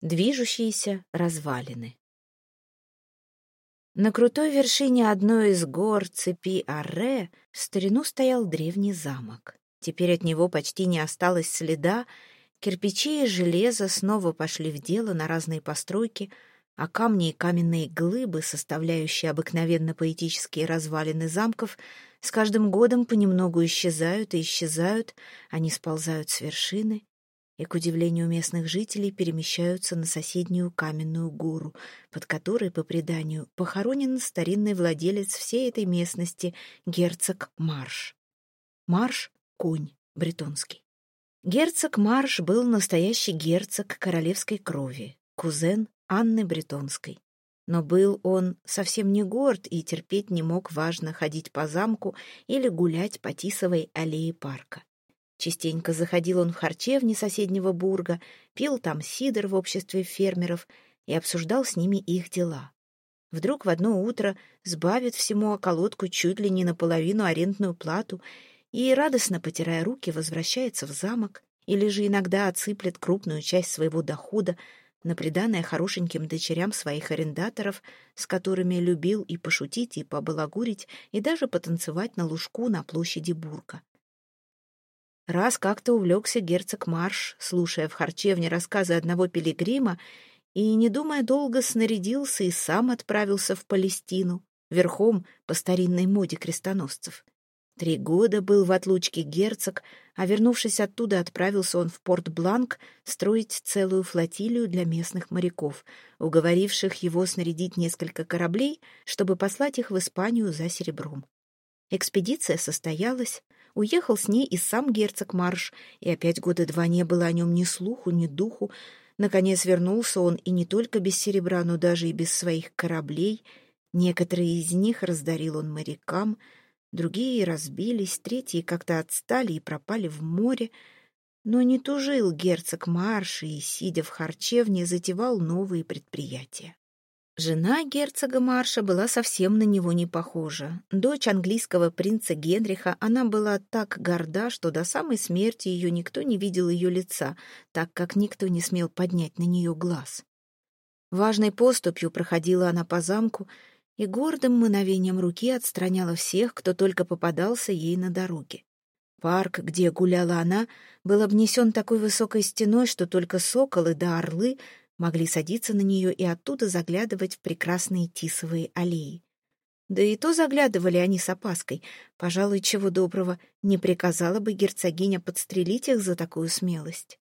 Движущиеся развалины. На крутой вершине одной из гор цепи Арре в старину стоял древний замок. Теперь от него почти не осталось следа, кирпичи и железо снова пошли в дело на разные постройки, а камни и каменные глыбы, составляющие обыкновенно поэтические развалины замков, с каждым годом понемногу исчезают и исчезают, они сползают с вершины, и, к удивлению местных жителей, перемещаются на соседнюю каменную гору, под которой, по преданию, похоронен старинный владелец всей этой местности, герцог Марш. Марш — конь, бретонский. Герцог Марш был настоящий герцог королевской крови, кузен Анны Бретонской. Но был он совсем не горд и терпеть не мог важно ходить по замку или гулять по Тисовой аллее парка. Частенько заходил он в харчевни соседнего бурга, пил там сидр в обществе фермеров и обсуждал с ними их дела. Вдруг в одно утро сбавит всему околотку чуть ли не наполовину арендную плату и, радостно потирая руки, возвращается в замок или же иногда отсыплет крупную часть своего дохода на приданное хорошеньким дочерям своих арендаторов, с которыми любил и пошутить, и побалагурить, и даже потанцевать на лужку на площади Бурга. Раз как-то увлекся герцог Марш, слушая в харчевне рассказы одного пилигрима, и, не думая долго, снарядился и сам отправился в Палестину, верхом по старинной моде крестоносцев. Три года был в отлучке герцог, а вернувшись оттуда, отправился он в Порт-Бланк строить целую флотилию для местных моряков, уговоривших его снарядить несколько кораблей, чтобы послать их в Испанию за серебром. Экспедиция состоялась, Уехал с ней и сам герцог Марш, и опять года два не было о нем ни слуху, ни духу. Наконец вернулся он и не только без серебра, но даже и без своих кораблей. Некоторые из них раздарил он морякам, другие разбились, третьи как-то отстали и пропали в море. Но не тужил герцог Марш и, сидя в харчевне, затевал новые предприятия. Жена герцога Марша была совсем на него не похожа. Дочь английского принца Генриха, она была так горда, что до самой смерти ее никто не видел ее лица, так как никто не смел поднять на нее глаз. Важной поступью проходила она по замку и гордым мановением руки отстраняла всех, кто только попадался ей на дороге. Парк, где гуляла она, был обнесен такой высокой стеной, что только соколы да орлы могли садиться на нее и оттуда заглядывать в прекрасные тисовые аллеи. Да и то заглядывали они с опаской. Пожалуй, чего доброго, не приказала бы герцогиня подстрелить их за такую смелость.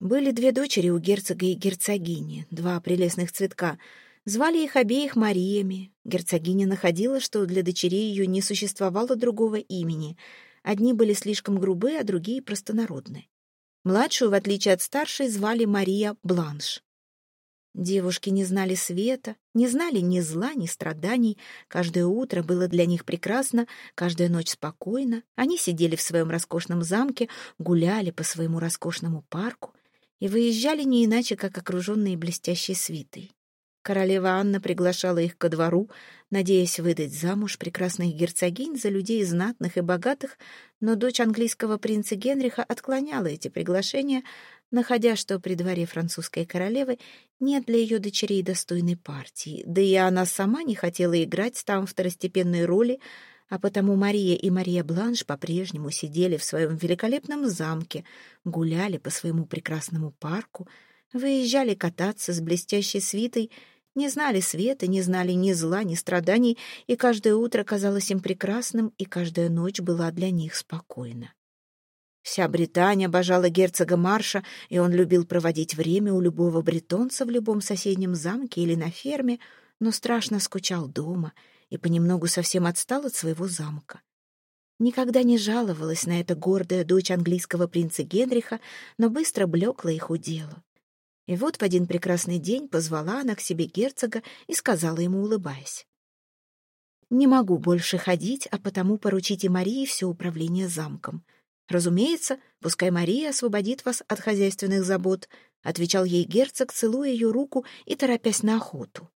Были две дочери у герцога и герцогини, два прелестных цветка. Звали их обеих Мариями. Герцогиня находила, что для дочерей ее не существовало другого имени. Одни были слишком грубые, а другие — простонародные. Младшую, в отличие от старшей, звали Мария Бланш. Девушки не знали света, не знали ни зла, ни страданий. Каждое утро было для них прекрасно, каждая ночь спокойна. Они сидели в своем роскошном замке, гуляли по своему роскошному парку и выезжали не иначе, как окруженные блестящей свитой. Королева Анна приглашала их ко двору, надеясь выдать замуж прекрасных герцогинь за людей знатных и богатых, но дочь английского принца Генриха отклоняла эти приглашения, находя, что при дворе французской королевы нет для ее дочерей достойной партии, да и она сама не хотела играть там второстепенные роли, а потому Мария и Мария Бланш по-прежнему сидели в своем великолепном замке, гуляли по своему прекрасному парку, выезжали кататься с блестящей свитой, не знали света, не знали ни зла, ни страданий, и каждое утро казалось им прекрасным, и каждая ночь была для них спокойна. Вся Британия обожала герцога Марша, и он любил проводить время у любого бретонца в любом соседнем замке или на ферме, но страшно скучал дома и понемногу совсем отстал от своего замка. Никогда не жаловалась на это гордая дочь английского принца Генриха, но быстро блекла и худела. И вот в один прекрасный день позвала она к себе герцога и сказала ему, улыбаясь. «Не могу больше ходить, а потому поручите Марии все управление замком». «Разумеется, пускай Мария освободит вас от хозяйственных забот», отвечал ей герцог, целуя ее руку и торопясь на охоту.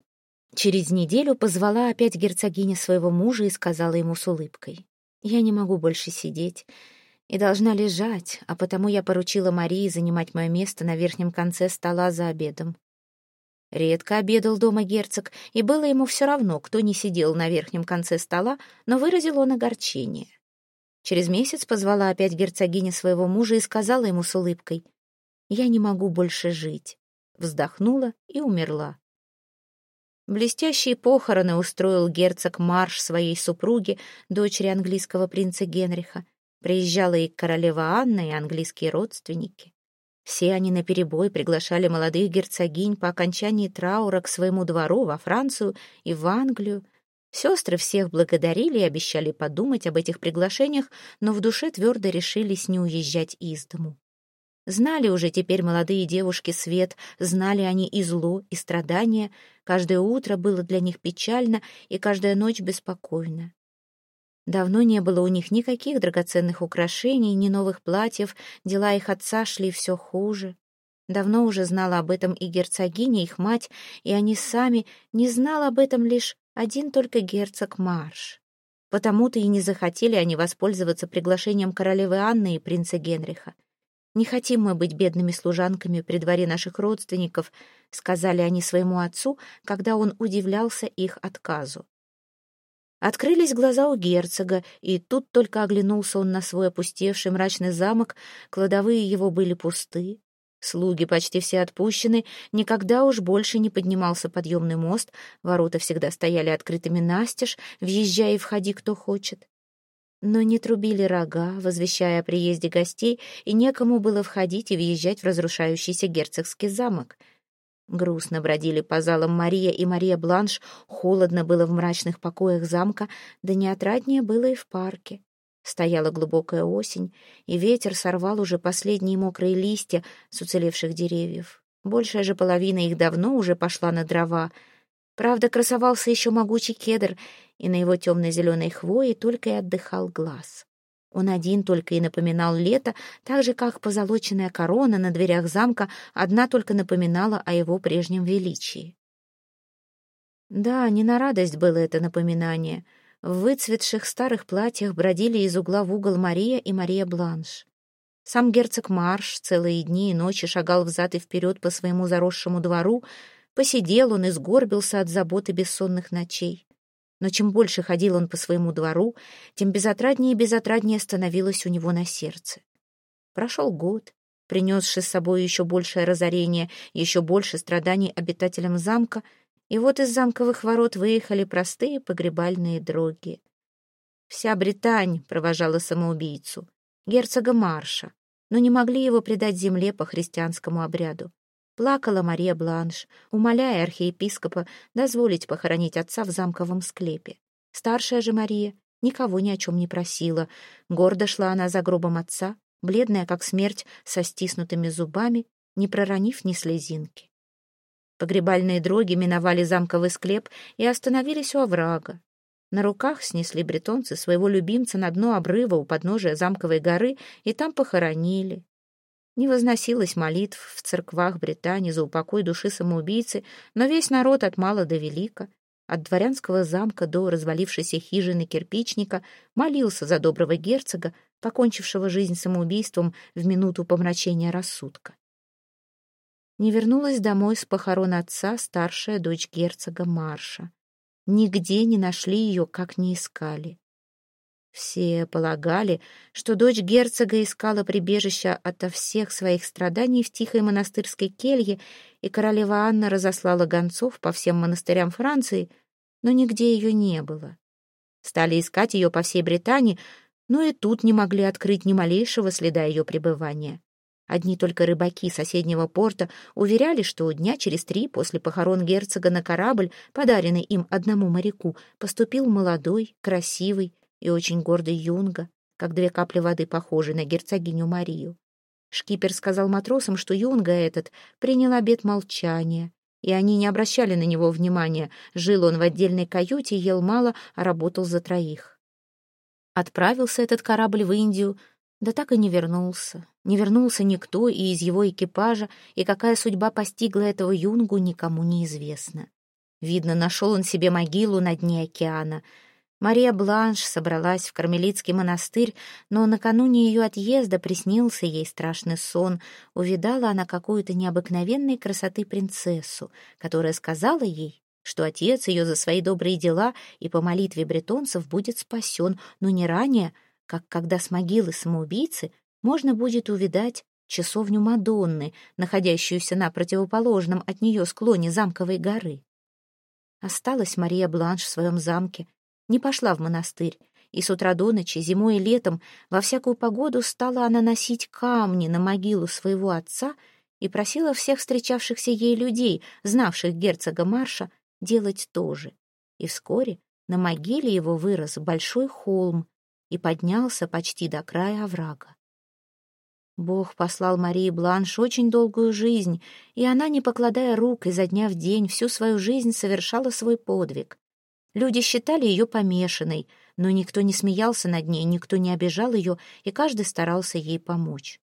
Через неделю позвала опять герцогиня своего мужа и сказала ему с улыбкой. «Я не могу больше сидеть и должна лежать, а потому я поручила Марии занимать мое место на верхнем конце стола за обедом. Редко обедал дома герцог, и было ему все равно, кто не сидел на верхнем конце стола, но выразил он огорчение. Через месяц позвала опять герцогиня своего мужа и сказала ему с улыбкой, «Я не могу больше жить». Вздохнула и умерла. Блестящие похороны устроил герцог Марш своей супруге, дочери английского принца Генриха. Приезжала и королева Анна, и английские родственники. Все они наперебой приглашали молодых герцогинь по окончании траура к своему двору во Францию и в Англию. Сестры всех благодарили и обещали подумать об этих приглашениях, но в душе твердо решились не уезжать из дому. Знали уже теперь молодые девушки свет, знали они и зло, и страдания. Каждое утро было для них печально, и каждая ночь беспокойна. Давно не было у них никаких драгоценных украшений, ни новых платьев, дела их отца шли все хуже. Давно уже знала об этом и герцогиня, их мать, и они сами, не знал об этом лишь один только герцог Марш. Потому-то и не захотели они воспользоваться приглашением королевы Анны и принца Генриха. «Не хотим мы быть бедными служанками при дворе наших родственников», сказали они своему отцу, когда он удивлялся их отказу. Открылись глаза у герцога, и тут только оглянулся он на свой опустевший мрачный замок, кладовые его были пусты, слуги почти все отпущены, никогда уж больше не поднимался подъемный мост, ворота всегда стояли открытыми настежь, въезжай и входи кто хочет но не трубили рога, возвещая о приезде гостей, и некому было входить и въезжать в разрушающийся герцогский замок. Грустно бродили по залам Мария и Мария Бланш, холодно было в мрачных покоях замка, да неотраднее было и в парке. Стояла глубокая осень, и ветер сорвал уже последние мокрые листья с уцелевших деревьев. Большая же половина их давно уже пошла на дрова — Правда, красовался еще могучий кедр, и на его темно-зеленой хвое только и отдыхал глаз. Он один только и напоминал лето, так же, как позолоченная корона на дверях замка одна только напоминала о его прежнем величии. Да, не на радость было это напоминание. В выцветших старых платьях бродили из угла в угол Мария и Мария Бланш. Сам герцог Марш целые дни и ночи шагал взад и вперед по своему заросшему двору, Посидел он и сгорбился от заботы бессонных ночей. Но чем больше ходил он по своему двору, тем безотраднее и безотраднее становилось у него на сердце. Прошел год, принесший с собой еще большее разорение, еще больше страданий обитателям замка, и вот из замковых ворот выехали простые погребальные дроги. Вся Британь провожала самоубийцу, герцога Марша, но не могли его предать земле по христианскому обряду. Плакала Мария Бланш, умоляя архиепископа дозволить похоронить отца в замковом склепе. Старшая же Мария никого ни о чем не просила. Гордо шла она за гробом отца, бледная, как смерть, со стиснутыми зубами, не проронив ни слезинки. Погребальные дроги миновали замковый склеп и остановились у оврага. На руках снесли бретонцы своего любимца на дно обрыва у подножия замковой горы и там похоронили. Не возносилось молитв в церквах Британии за упокой души самоубийцы, но весь народ от мала до велика, от дворянского замка до развалившейся хижины кирпичника, молился за доброго герцога, покончившего жизнь самоубийством в минуту помрачения рассудка. Не вернулась домой с похорон отца старшая дочь герцога Марша. Нигде не нашли ее, как не искали. Все полагали, что дочь герцога искала прибежища ото всех своих страданий в тихой монастырской келье, и королева Анна разослала гонцов по всем монастырям Франции, но нигде ее не было. Стали искать ее по всей Британии, но и тут не могли открыть ни малейшего следа ее пребывания. Одни только рыбаки соседнего порта уверяли, что дня через три после похорон герцога на корабль, подаренный им одному моряку, поступил молодой, красивый, и очень гордый Юнга, как две капли воды похожи на герцогиню Марию. Шкипер сказал матросам, что Юнга этот принял обет молчания, и они не обращали на него внимания. Жил он в отдельной каюте, ел мало, а работал за троих. Отправился этот корабль в Индию, да так и не вернулся. Не вернулся никто и из его экипажа, и какая судьба постигла этого юнгу, никому не известно. Видно, нашел он себе могилу на дне океана — Мария Бланш собралась в Кармелитский монастырь, но накануне ее отъезда приснился ей страшный сон. Увидала она какую-то необыкновенной красоты принцессу, которая сказала ей, что отец ее за свои добрые дела и по молитве бретонцев будет спасен, но не ранее, как когда с могилы самоубийцы можно будет увидать часовню Мадонны, находящуюся на противоположном от нее склоне замковой горы. Осталась Мария Бланш в своем замке, не пошла в монастырь, и с утра до ночи, зимой и летом, во всякую погоду стала она носить камни на могилу своего отца и просила всех встречавшихся ей людей, знавших герцога Марша, делать то же. И вскоре на могиле его вырос большой холм и поднялся почти до края оврага. Бог послал Марии Бланш очень долгую жизнь, и она, не покладая рук изо дня в день, всю свою жизнь совершала свой подвиг. Люди считали ее помешанной, но никто не смеялся над ней, никто не обижал ее, и каждый старался ей помочь.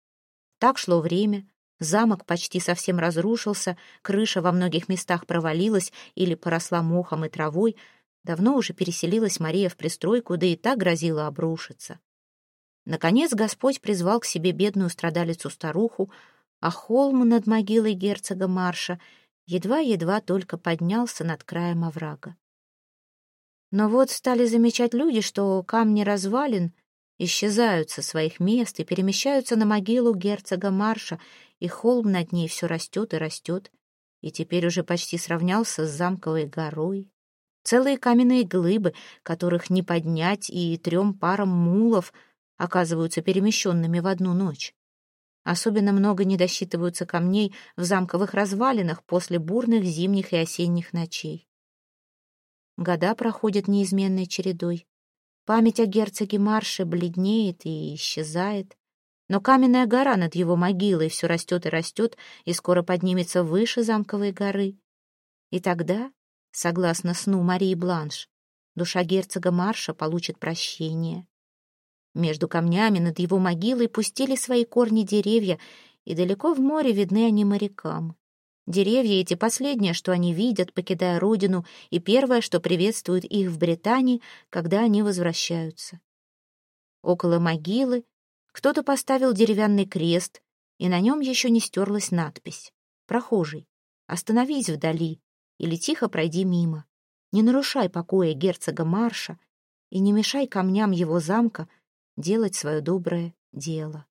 Так шло время, замок почти совсем разрушился, крыша во многих местах провалилась или поросла мохом и травой, давно уже переселилась Мария в пристройку, да и так грозила обрушиться. Наконец Господь призвал к себе бедную страдалицу-старуху, а холм над могилой герцога Марша едва-едва только поднялся над краем оврага. Но вот стали замечать люди, что камни развалин исчезают со своих мест и перемещаются на могилу герцога Марша, и холм над ней все растет и растет, и теперь уже почти сравнялся с замковой горой. Целые каменные глыбы, которых не поднять, и трем парам мулов оказываются перемещенными в одну ночь. Особенно много не досчитываются камней в замковых развалинах после бурных зимних и осенних ночей. Года проходят неизменной чередой. Память о герцоге Марше бледнеет и исчезает. Но каменная гора над его могилой все растет и растет, и скоро поднимется выше замковой горы. И тогда, согласно сну Марии Бланш, душа герцога Марша получит прощение. Между камнями над его могилой пустили свои корни деревья, и далеко в море видны они морякам. Деревья эти последнее, что они видят, покидая родину, и первое, что приветствует их в Британии, когда они возвращаются. Около могилы кто-то поставил деревянный крест, и на нем еще не стерлась надпись «Прохожий, остановись вдали или тихо пройди мимо. Не нарушай покоя герцога Марша и не мешай камням его замка делать свое доброе дело».